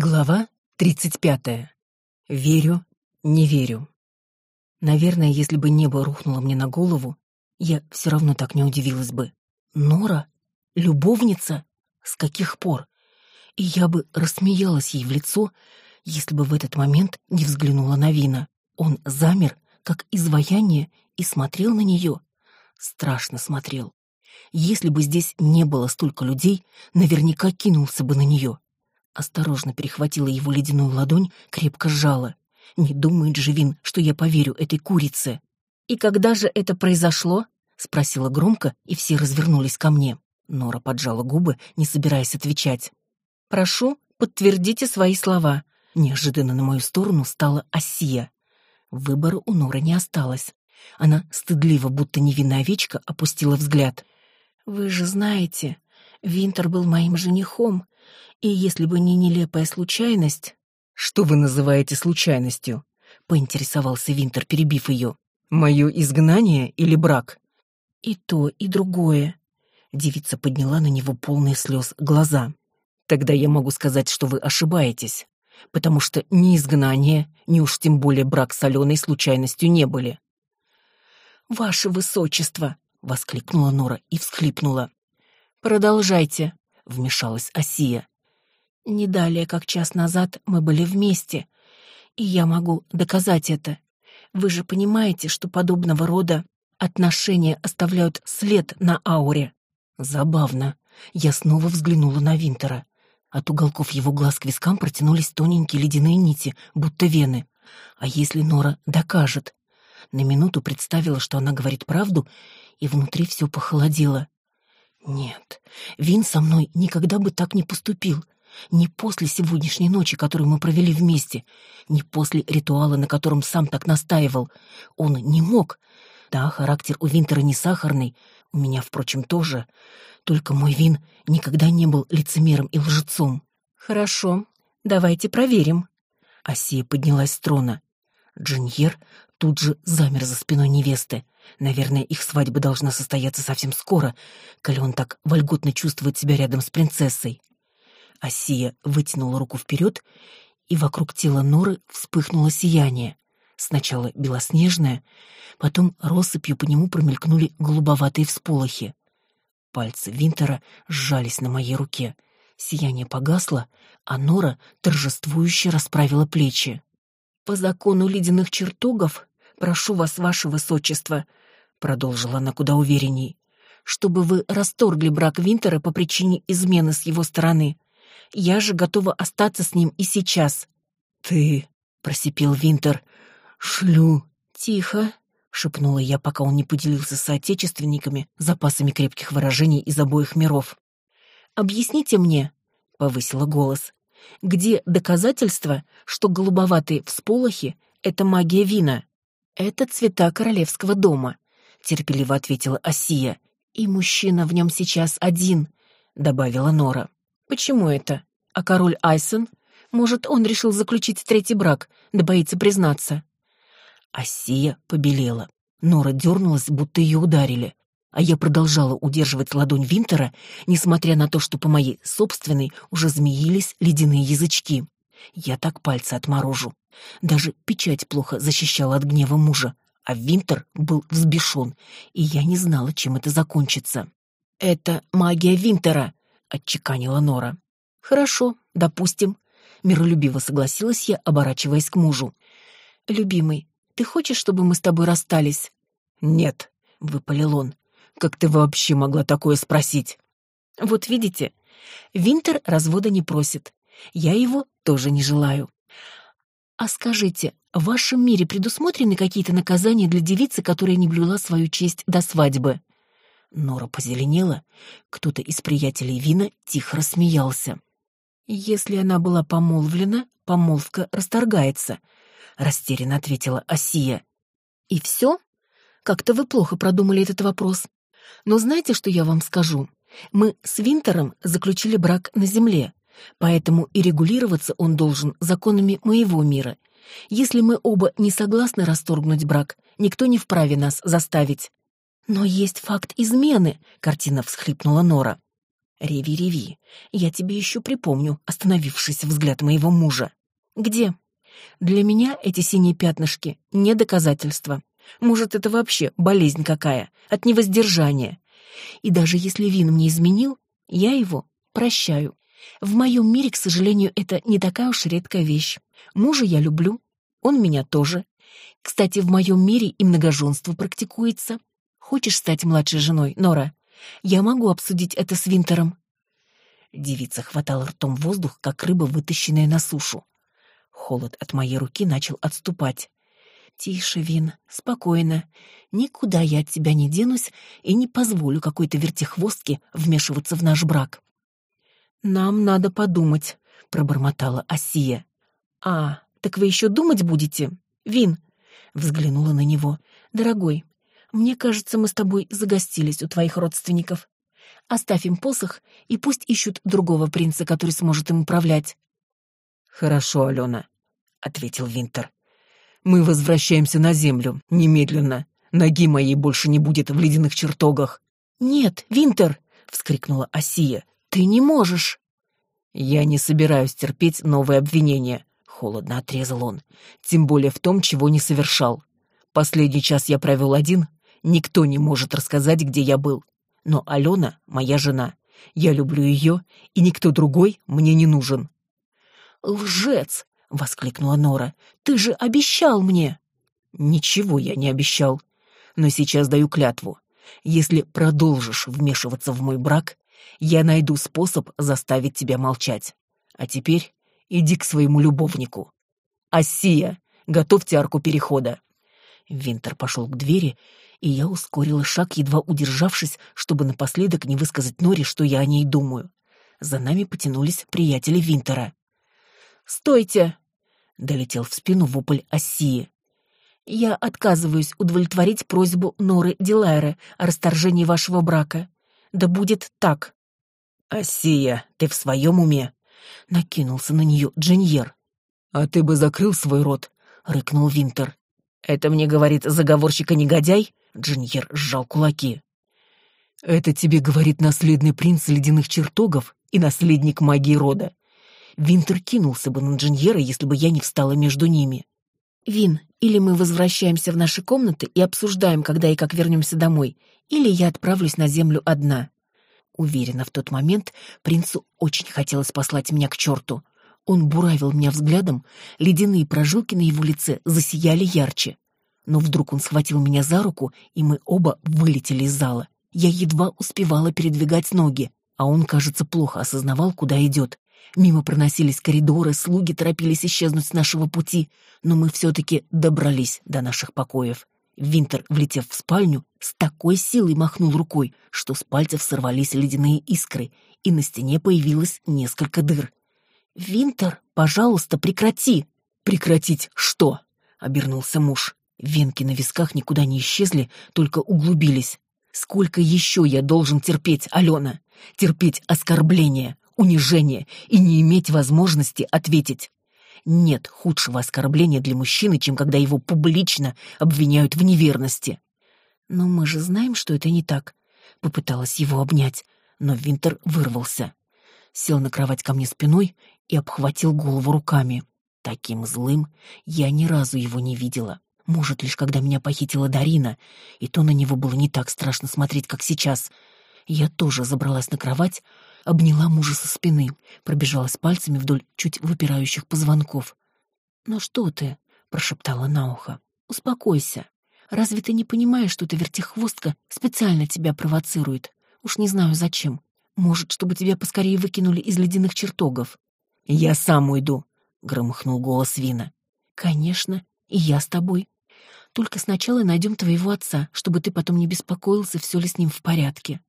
Глава 35. Верю, не верю. Наверное, если бы небо рухнуло мне на голову, я все равно так не удивилась бы. Нора? Любовница? С каких пор? И я бы рассмеялась ей в лицо, если бы в этот момент не взглянула на Вина. Он замер, как изваяние, и смотрел на нее. Страшно смотрел. Если бы здесь не было столько людей, наверняка кинулся бы на нее. Осторожно перехватила его ледяную ладонь, крепко сжала. Не думает же Вин, что я поверю этой курице. «И когда же это произошло?» — спросила громко, и все развернулись ко мне. Нора поджала губы, не собираясь отвечать. «Прошу, подтвердите свои слова». Неожиданно на мою сторону стала Осия. Выбора у Норы не осталось. Она стыдливо, будто невинная овечка, опустила взгляд. «Вы же знаете, Винтер был моим женихом, и если бы не нелепая случайность... «Что вы называете случайностью?» — поинтересовался Винтер, перебив ее. «Мое изгнание или брак?» «И то, и другое». Девица подняла на него полные слез глаза. «Тогда я могу сказать, что вы ошибаетесь, потому что ни изгнание, ни уж тем более брак с Аленой случайностью не были». «Ваше высочество!» — воскликнула Нора и всхлипнула. «Продолжайте», — вмешалась Осия. Не далее, как час назад, мы были вместе, и я могу доказать это. Вы же понимаете, что подобного рода отношения оставляют след на ауре. Забавно. Я снова взглянула на Винтера. От уголков его глаз к вискам протянулись тоненькие ледяные нити, будто вены. А если Нора докажет? На минуту представила, что она говорит правду, и внутри все похолодело. Нет, Вин со мной никогда бы так не поступил. Не после сегодняшней ночи, которую мы провели вместе, не после ритуала, на котором сам так настаивал. Он не мог. Да, характер у Винтера не сахарный, у меня, впрочем, тоже. Только мой Вин никогда не был лицемером и лжецом. «Хорошо, давайте проверим». Асия поднялась с трона. Джиньер тут же замер за спиной невесты. Наверное, их свадьба должна состояться совсем скоро, коли он так вольготно чувствует себя рядом с принцессой. Асия вытянула руку вперед, и вокруг тела Норы вспыхнуло сияние. Сначала белоснежное, потом россыпью по нему промелькнули голубоватые всполохи. Пальцы Винтера сжались на моей руке. Сияние погасло, а Нора торжествующе расправила плечи. «По закону ледяных чертогов, прошу вас, ваше высочество», — продолжила она куда уверенней, «чтобы вы расторгли брак Винтера по причине измены с его стороны. Я же готова остаться с ним и сейчас. Ты, просипел Винтер. Шлю. Тихо, шепнула я, пока он не поделился с соотечественниками запасами крепких выражений из обоих миров. Объясните мне, повысила голос. Где доказательства, что голубоватые всполохи это магия вина? Это цвета королевского дома, терпеливо ответила Асия. И мужчина в нем сейчас один, добавила Нора. Почему это? А король Айсон? Может, он решил заключить третий брак, да боится признаться. Асия побелела. Нора дернулась, будто ее ударили. А я продолжала удерживать ладонь Винтера, несмотря на то, что по моей собственной уже змеились ледяные язычки. Я так пальцы отморожу. Даже печать плохо защищала от гнева мужа, а Винтер был взбешен, и я не знала, чем это закончится. «Это магия Винтера», — отчеканила Нора. «Хорошо, допустим», — миролюбиво согласилась я, оборачиваясь к мужу. «Любимый, ты хочешь, чтобы мы с тобой расстались?» «Нет», — выпалил он. «Как ты вообще могла такое спросить?» «Вот видите, Винтер развода не просит. Я его тоже не желаю. А скажите, в вашем мире предусмотрены какие-то наказания для девицы, которая не блюла свою честь до свадьбы?» Нора позеленела. Кто-то из приятелей Вина тихо рассмеялся. «Если она была помолвлена, помолвка расторгается», — растерянно ответила Осия. «И все? Как-то вы плохо продумали этот вопрос. Но знаете, что я вам скажу? Мы с Винтером заключили брак на земле, поэтому и регулироваться он должен законами моего мира. Если мы оба не согласны расторгнуть брак, никто не вправе нас заставить. «Но есть факт измены», — картина всхлипнула Нора. Реви, реви. Я тебе еще припомню остановившийся взгляд моего мужа. Где? Для меня эти синие пятнышки — не доказательство. Может, это вообще болезнь какая, от невоздержания. И даже если Вин мне изменил, я его прощаю. В моем мире, к сожалению, это не такая уж редкая вещь. Мужа я люблю, он меня тоже. Кстати, в моем мире и многоженство практикуется. Хочешь стать младшей женой, Нора? Я могу обсудить это с Винтером. Девица хватала ртом воздух, как рыба, вытащенная на сушу. Холод от моей руки начал отступать. «Тише, Вин, спокойно. Никуда я от тебя не денусь и не позволю какой-то вертихвостке вмешиваться в наш брак». «Нам надо подумать», — пробормотала Асия. «А, так вы еще думать будете? Вин?» — взглянула на него. «Дорогой, мне кажется, мы с тобой загостились у твоих родственников. Оставь им посох, и пусть ищут другого принца, который сможет им управлять». «Хорошо, Алена», — ответил Винтер. «Мы возвращаемся на землю, немедленно. Ноги моей больше не будет в ледяных чертогах». «Нет, Винтер!» — вскрикнула Осия. «Ты не можешь!» «Я не собираюсь терпеть новые обвинения», — холодно отрезал он. «Тем более в том, чего не совершал. Последний час я провел один, никто не может рассказать, где я был. Но Алена — моя жена. Я люблю ее, и никто другой мне не нужен. «Лжец!» — воскликнула Нора. «Ты же обещал мне!» «Ничего я не обещал. Но сейчас даю клятву. Если продолжишь вмешиваться в мой брак, я найду способ заставить тебя молчать. А теперь иди к своему любовнику. Асия, готовьте арку перехода». Винтер пошел к двери, и я ускорила шаг, едва удержавшись, чтобы напоследок не высказать Норе, что я о ней думаю. За нами потянулись приятели Винтера. «Стойте!» — долетел в спину вопль Осии. «Я отказываюсь удовлетворить просьбу Норы Дилайры о расторжении вашего брака. Да будет так!» «Осия, ты в своем уме?» — накинулся на нее Джиньер. «А ты бы закрыл свой рот!» — рыкнул Винтер. «Это мне говорит заговорщика-негодяй?» — Джиньер сжал кулаки. «Это тебе говорит наследный принц ледяных чертогов и наследник магии рода. Винтер кинулся бы на инженера, если бы я не встала между ними. «Вин, или мы возвращаемся в наши комнаты и обсуждаем, когда и как вернемся домой, или я отправлюсь на землю одна». Уверена, в тот момент принцу очень хотелось послать меня к черту. Он буравил меня взглядом, ледяные прожилки на его лице засияли ярче. Но вдруг он схватил меня за руку, и мы оба вылетели из зала. Я едва успевала передвигать ноги, а он, кажется, плохо осознавал, куда идет. Мимо проносились коридоры, слуги торопились исчезнуть с нашего пути, но мы все-таки добрались до наших покоев. Винтер, влетев в спальню, с такой силой махнул рукой, что с пальцев сорвались ледяные искры, и на стене появилось несколько дыр. «Винтер, пожалуйста, прекрати!» «Прекратить что?» — обернулся муж. Венки на висках никуда не исчезли, только углубились. «Сколько еще я должен терпеть, Алена? Терпеть оскорбления, унижение и не иметь возможности ответить. Нет худшего оскорбления для мужчины, чем когда его публично обвиняют в неверности. Но мы же знаем, что это не так. Попыталась его обнять, но Винтер вырвался. Сел на кровать ко мне спиной и обхватил голову руками. Таким злым я ни разу его не видела. Может, лишь когда меня похитила Дарина, и то на него было не так страшно смотреть, как сейчас. Я тоже забралась на кровать, обняла мужа со спины, пробежалась пальцами вдоль чуть выпирающих позвонков. «Ну что ты?» — прошептала на ухо. «Успокойся. Разве ты не понимаешь, что эта вертихвостка специально тебя провоцирует? Уж не знаю зачем. Может, чтобы тебя поскорее выкинули из ледяных чертогов?» «Я сам уйду», — громыхнул голос Вина. «Конечно, и я с тобой. Только сначала найдем твоего отца, чтобы ты потом не беспокоился, все ли с ним в порядке».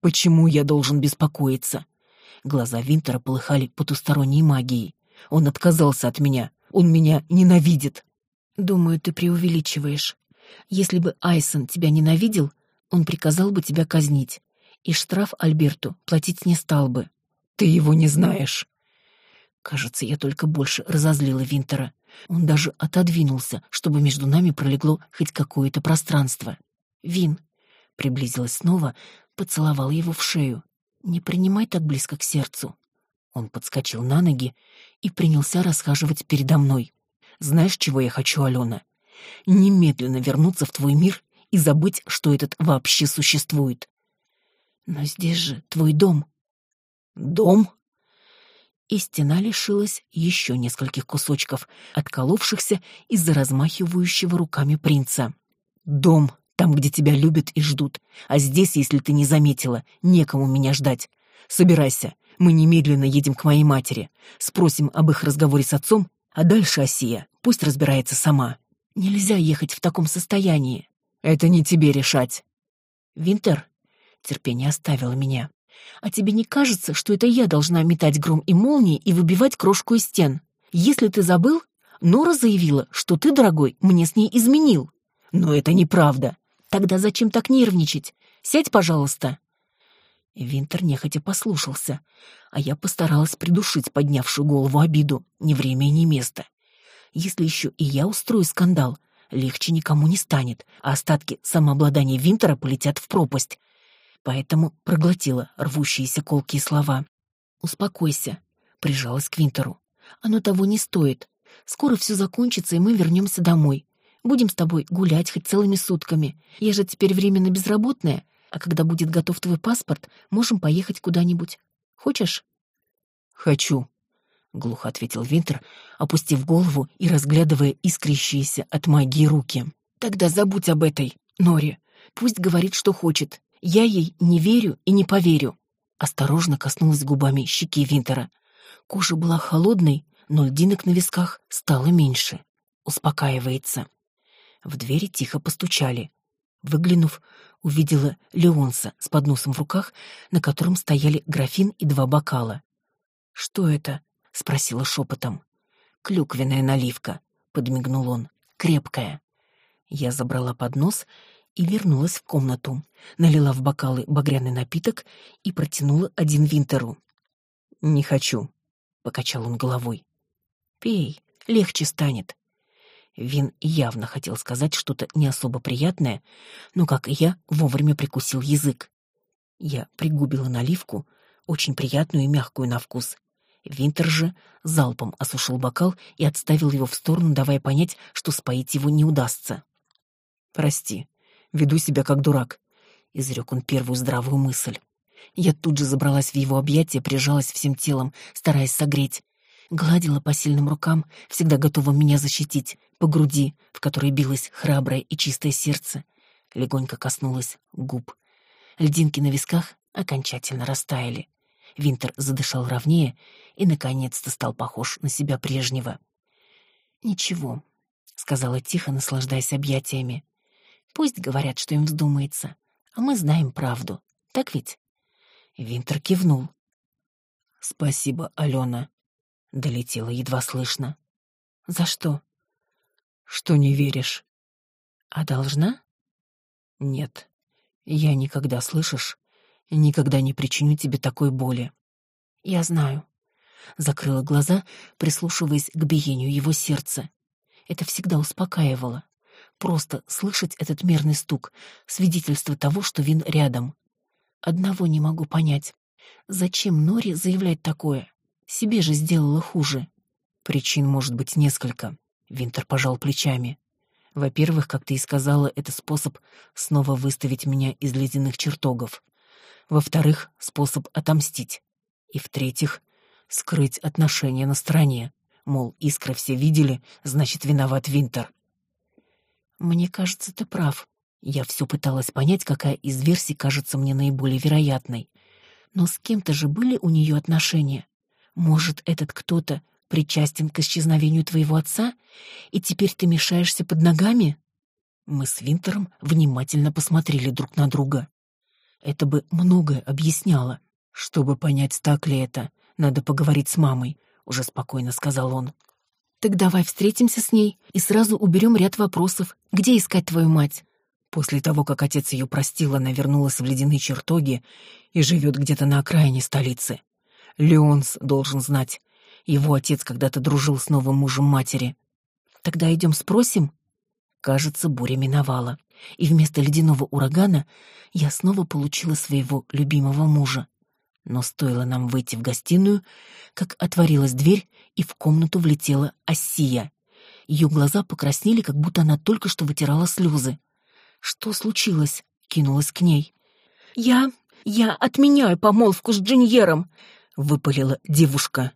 Почему я должен беспокоиться? Глаза Винтера полыхали потусторонней магией. Он отказался от меня. Он меня ненавидит. Думаю, ты преувеличиваешь. Если бы Айсон тебя ненавидел, он приказал бы тебя казнить. И штраф Альберту платить не стал бы. Ты его не знаешь. Кажется, я только больше разозлила Винтера. Он даже отодвинулся, чтобы между нами пролегло хоть какое-то пространство. Вин приблизилась снова, поцеловал его в шею. Не принимай так близко к сердцу. Он подскочил на ноги и принялся расхаживать передо мной. Знаешь, чего я хочу, Алена? Немедленно вернуться в твой мир и забыть, что этот вообще существует. Но здесь же твой дом. Дом? И стена лишилась еще нескольких кусочков, отколовшихся из-за размахивающего руками принца. Дом, там, где тебя любят и ждут. А здесь, если ты не заметила, некому меня ждать. Собирайся, мы немедленно едем к моей матери. Спросим об их разговоре с отцом, а дальше Осия пусть разбирается сама. Нельзя ехать в таком состоянии. Это не тебе решать. Винтер, терпение оставило меня. А тебе не кажется, что это я должна метать гром и молнии и выбивать крошку из стен? Если ты забыл, Нора заявила, что ты, дорогой, мне с ней изменил. Но это неправда. Тогда зачем так нервничать? Сядь, пожалуйста. Винтер нехотя послушался, а я постаралась придушить поднявшую голову обиду. Ни время и ни место. Если еще и я устрою скандал, легче никому не станет, а остатки самообладания Винтера полетят в пропасть. Поэтому проглотила рвущиеся колкие слова. «Успокойся», — прижалась к Винтеру. «Оно того не стоит. Скоро все закончится, и мы вернемся домой. Будем с тобой гулять хоть целыми сутками. Я же теперь временно безработная, а когда будет готов твой паспорт, можем поехать куда-нибудь. Хочешь?» «Хочу», — глухо ответил Винтер, опустив голову и разглядывая искрящиеся от магии руки. «Тогда забудь об этой, Нори. Пусть говорит, что хочет. Я ей не верю и не поверю». Осторожно коснулась губами щеки Винтера. Кожа была холодной, но льдинок на висках стало меньше. Успокаивается. В двери тихо постучали. Выглянув, увидела Леонса с подносом в руках, на котором стояли графин и два бокала. «Что это?» — спросила шепотом. «Клюквенная наливка», — подмигнул он. «Крепкая». Я забрала поднос и вернулась в комнату, налила в бокалы багряный напиток и протянула один Винтеру. «Не хочу», — покачал он головой. «Пей, легче станет». Вин явно хотел сказать что-то не особо приятное, но, как и я, вовремя прикусил язык. Я пригубила наливку, очень приятную и мягкую на вкус. Винтер же залпом осушил бокал и отставил его в сторону, давая понять, что споить его не удастся. «Прости, веду себя как дурак», — изрек он первую здравую мысль. Я тут же забралась в его объятия, прижалась всем телом, стараясь согреть. Гладила по сильным рукам, всегда готовым меня защитить, по груди, в которой билось храброе и чистое сердце, легонько коснулась губ. Льдинки на висках окончательно растаяли. Винтер задышал ровнее и, наконец-то, стал похож на себя прежнего. «Ничего», — сказала тихо, наслаждаясь объятиями. «Пусть говорят, что им вздумается, а мы знаем правду. Так ведь?» Винтер кивнул. «Спасибо, Алена», — долетело едва слышно. «За что?» что не веришь. А должна? Нет. Я никогда, слышишь, никогда не причиню тебе такой боли. Я знаю. Закрыла глаза, прислушиваясь к биению его сердца. Это всегда успокаивало. Просто слышать этот мерный стук — свидетельство того, что Вин рядом. Одного не могу понять. Зачем Нори заявлять такое? Себе же сделала хуже. Причин может быть несколько. Винтер пожал плечами. Во-первых, как ты и сказала, это способ снова выставить меня из ледяных чертогов. Во-вторых, способ отомстить. И в-третьих, скрыть отношения на стороне. Мол, искра все видели, значит, виноват Винтер. Мне кажется, ты прав. Я все пыталась понять, какая из версий кажется мне наиболее вероятной. Но с кем-то же были у нее отношения. Может, этот кто-то причастен к исчезновению твоего отца, и теперь ты мешаешься под ногами?» Мы с Винтером внимательно посмотрели друг на друга. Это бы многое объясняло. Чтобы понять, так ли это, надо поговорить с мамой, уже спокойно сказал он. Так давай встретимся с ней и сразу уберем ряд вопросов. Где искать твою мать? После того, как отец ее простил, она вернулась в ледяные чертоги и живет где-то на окраине столицы. Леонс должен знать, его отец когда-то дружил с новым мужем матери. Тогда идем спросим? Кажется, буря миновала, и вместо ледяного урагана я снова получила своего любимого мужа. Но стоило нам выйти в гостиную, как отворилась дверь, и в комнату влетела Осия. Ее глаза покраснели, как будто она только что вытирала слезы. «Что случилось?» — кинулась к ней. «Я... я отменяю помолвку с Джиньером!» — выпалила девушка.